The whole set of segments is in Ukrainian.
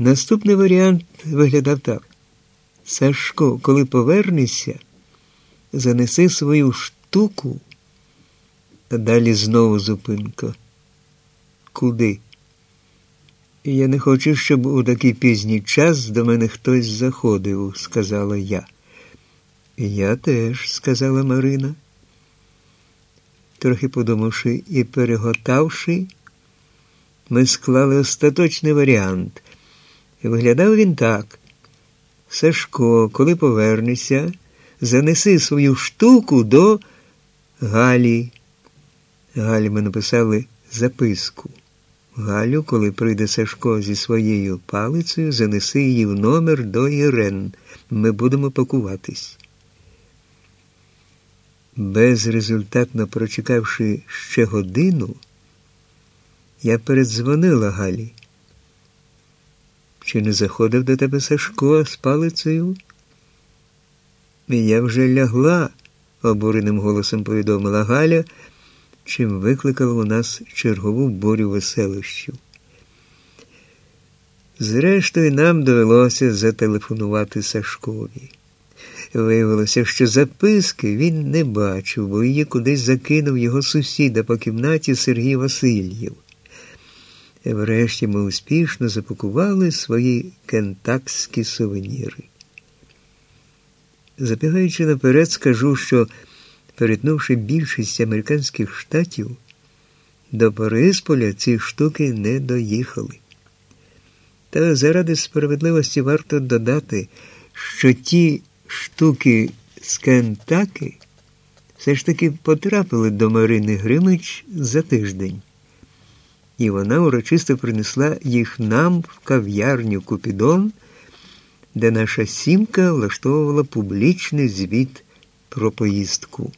Наступний варіант виглядав так. Сашко, коли повернешся, занеси свою штуку, а далі знову зупинка. Куди? Я не хочу, щоб у такий пізній час до мене хтось заходив, сказала я. Я теж, сказала Марина. Трохи подумавши і переготавши, ми склали остаточний варіант. І виглядав він так. Сашко, коли повернешся, занеси свою штуку до Галі. Галі ми написали записку. Галю, коли прийде Сашко зі своєю палицею, занеси її в номер до Ірен. Ми будемо пакуватись. Безрезультатно прочекавши ще годину, я передзвонила Галі. Чи не заходив до тебе Сашко з палицею? Я вже лягла, обуреним голосом повідомила Галя, чим викликала у нас чергову бурю веселощів. Зрештою, нам довелося зателефонувати Сашкові. Виявилося, що записки він не бачив, бо її кудись закинув його сусіда по кімнаті Сергій Васильєв. Врешті ми успішно запакували свої кентакські сувеніри. Запігаючи наперед, скажу, що, перетнувши більшість американських штатів, до Борисполя ці штуки не доїхали. Та заради справедливості варто додати, що ті штуки з Кентаки все ж таки потрапили до Марини Гримич за тиждень і вона урочисто принесла їх нам в кав'ярню Купідон, де наша сімка влаштовувала публічний звіт про поїздку.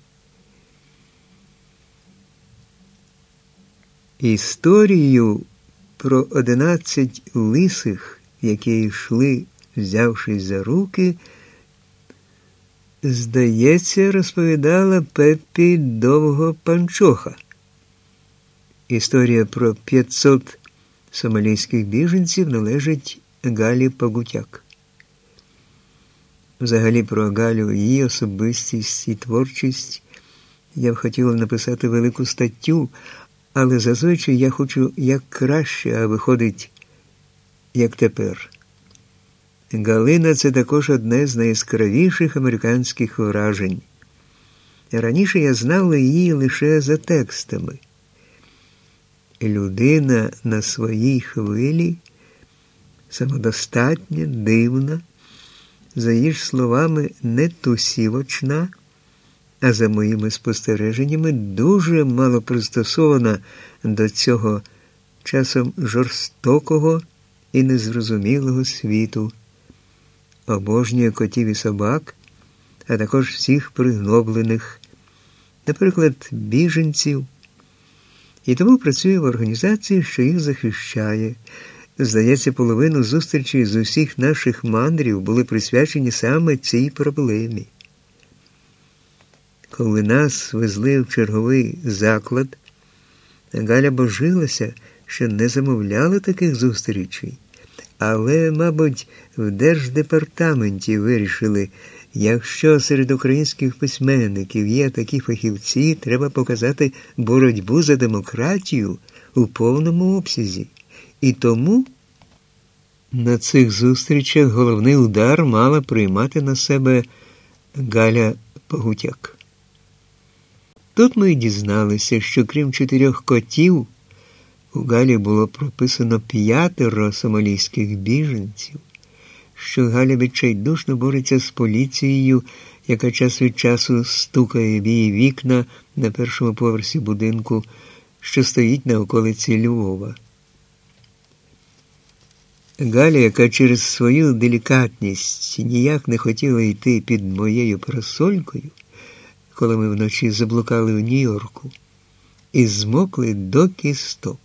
Історію про одинадцять лисих, які йшли, взявшись за руки, здається, розповідала Пеппі довго панчоха. Історія про 500 сомалійських біженців належить Галі Пагутяк. Взагалі про Галю, її особистість і творчість я б хотіла написати велику статтю, але зазвичай я хочу як краще, а виходить, як тепер. Галина це також одне з найяскравіших американських вражень. Раніше я знала її лише за текстами людина на своїй хвилі, самодостатня, дивна, за її ж словами, не тусівочна, а за моїми спостереженнями, дуже мало пристосована до цього часом жорстокого і незрозумілого світу, обожнює котів і собак, а також всіх пригноблених, наприклад, біженців і тому працює в організації, що їх захищає. Здається, половину зустрічей з усіх наших мандрів були присвячені саме цій проблемі. Коли нас везли в черговий заклад, Галя божилася, що не замовляла таких зустрічей, але, мабуть, в держдепартаменті вирішили. Якщо серед українських письменників є такі фахівці, треба показати боротьбу за демократію у повному обсязі. І тому на цих зустрічах головний удар мала приймати на себе Галя Погутяк. Тут ми дізналися, що крім чотирьох котів, у Галі було прописано п'ятеро сомалійських біженців що Галя відчайдушно бореться з поліцією, яка час від часу стукає в її вікна на першому поверсі будинку, що стоїть на околиці Львова. Галя, яка через свою делікатність ніяк не хотіла йти під моєю парасолькою, коли ми вночі заблукали в Нью-Йорку, і змокли до кісток.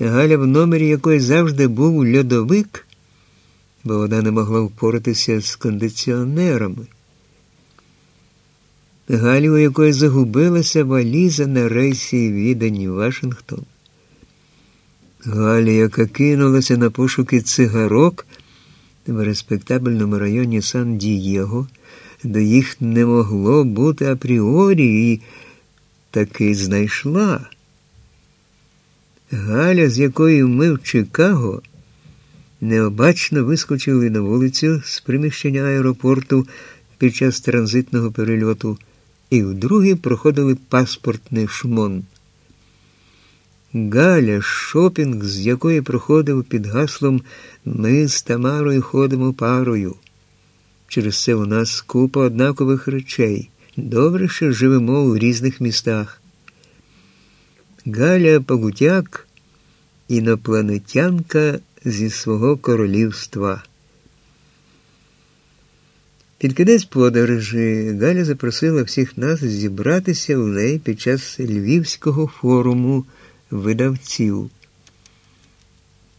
Галя, в номері якої завжди був льодовик, бо вона не могла впоратися з кондиціонерами. Галю, у якої загубилася валіза на рейсі відень Вашингтон. Галя, яка кинулася на пошуки цигарок в респектабельному районі Сан Дієго, де їх не могло бути апріорі, і таки знайшла. Галя, з якою ми в Чикаго, необачно вискочили на вулицю з приміщення аеропорту під час транзитного перельоту і вдруге проходили паспортний шмон. Галя, шопінг, з якої проходив під гаслом Ми з Тамарою ходимо парою. Через це у нас купа однакових речей. Добре, що живемо у різних містах. Галя Погутяк інопланетянка зі свого королівства. Під кінець подорожі Галя запросила всіх нас зібратися у неї під час Львівського форуму видавців.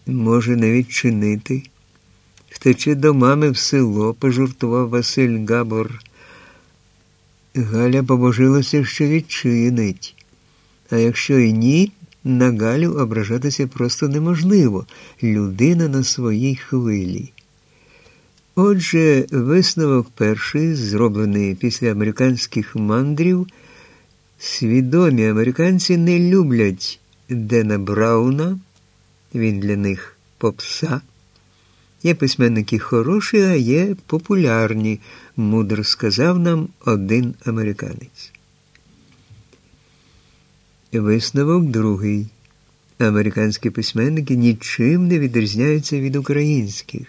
Може, не відчинити. Втече до мами в село, пожуртував Василь Габор. Галя побожилася, що відчинить. А якщо і ні, на Галю ображатися просто неможливо. Людина на своїй хвилі. Отже, висновок перший, зроблений після американських мандрів, свідомі американці не люблять Дена Брауна, він для них попса. Є письменники хороші, а є популярні, мудро сказав нам один американець. Висновок другий. Американські письменники нічим не відрізняються від українських.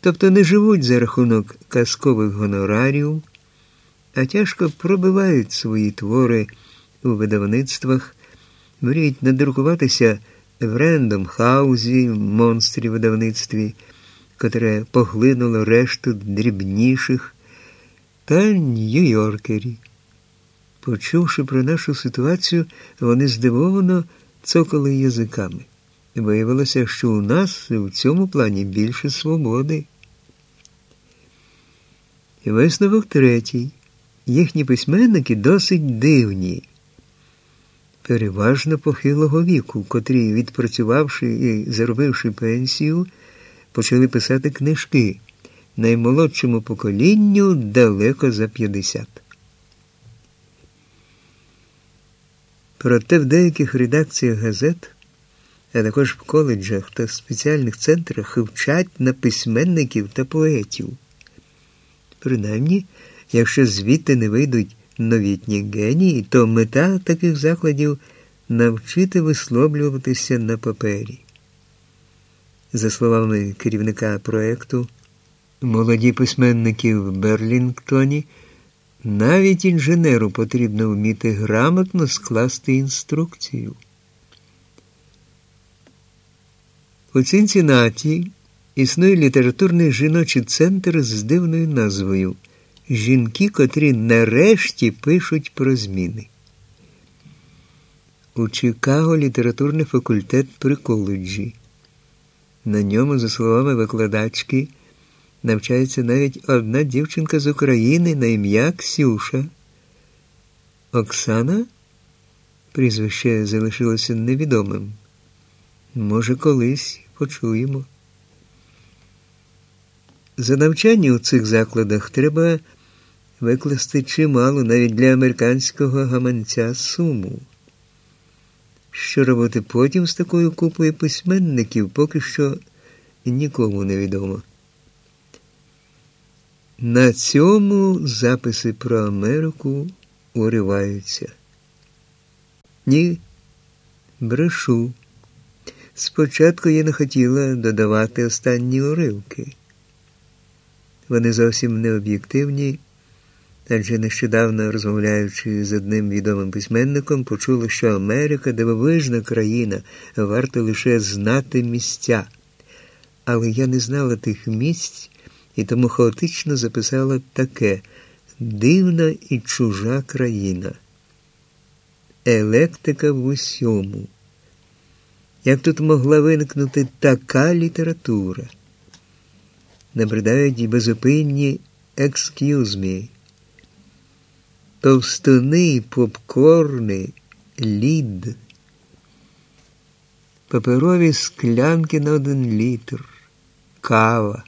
Тобто не живуть за рахунок казкових гонорарів, а тяжко пробивають свої твори у видавництвах, мріють надрукуватися в Рендом Хаузі, монстрі видавництві, котре поглинуло решту дрібніших, та Нью-Йоркері. Почувши про нашу ситуацію, вони здивовано цокали язиками. Виявилося, що у нас в цьому плані більше свободи. Висновок третій. Їхні письменники досить дивні, переважно похилого віку, котрі, відпрацювавши і заробивши пенсію, почали писати книжки наймолодшому поколінню далеко за 50. Проте в деяких редакціях газет, а також в коледжах та спеціальних центрах вчать на письменників та поетів. Принаймні, якщо звідти не вийдуть новітні генії, то мета таких закладів навчити висловлюватися на папері. За словами керівника проєкту, молоді письменники в Берлінгтоні, навіть інженеру потрібно вміти грамотно скласти інструкцію. У Цинциннаті існує літературний жіночий центр з дивною назвою Жінки, котрі нарешті пишуть про зміни. У Чикаго літературний факультет при коледжі. На ньому, за словами викладачки, навчається навіть одна дівчинка з України на ім'я Ксюша. Оксана прізвище залишилося невідомим. Може, колись почуємо. За навчання у цих закладах треба викласти чимало навіть для американського гаманця суму. Що робити потім з такою купою письменників, поки що нікому не відомо. На цьому записи про Америку уриваються. Ні, брешу. Спочатку я не хотіла додавати останні уривки. Вони зовсім не об'єктивні, адже нещодавно, розмовляючи з одним відомим письменником, почули, що Америка дивовижна країна, варто лише знати місця. Але я не знала тих місць і тому хаотично записала таке дивна і чужа країна. Електика в усьому. Як тут могла виникнути така література? Набридають і безупинні екскюзмі, товстуни, попкорни, лід. паперові склянки на один літр, кава.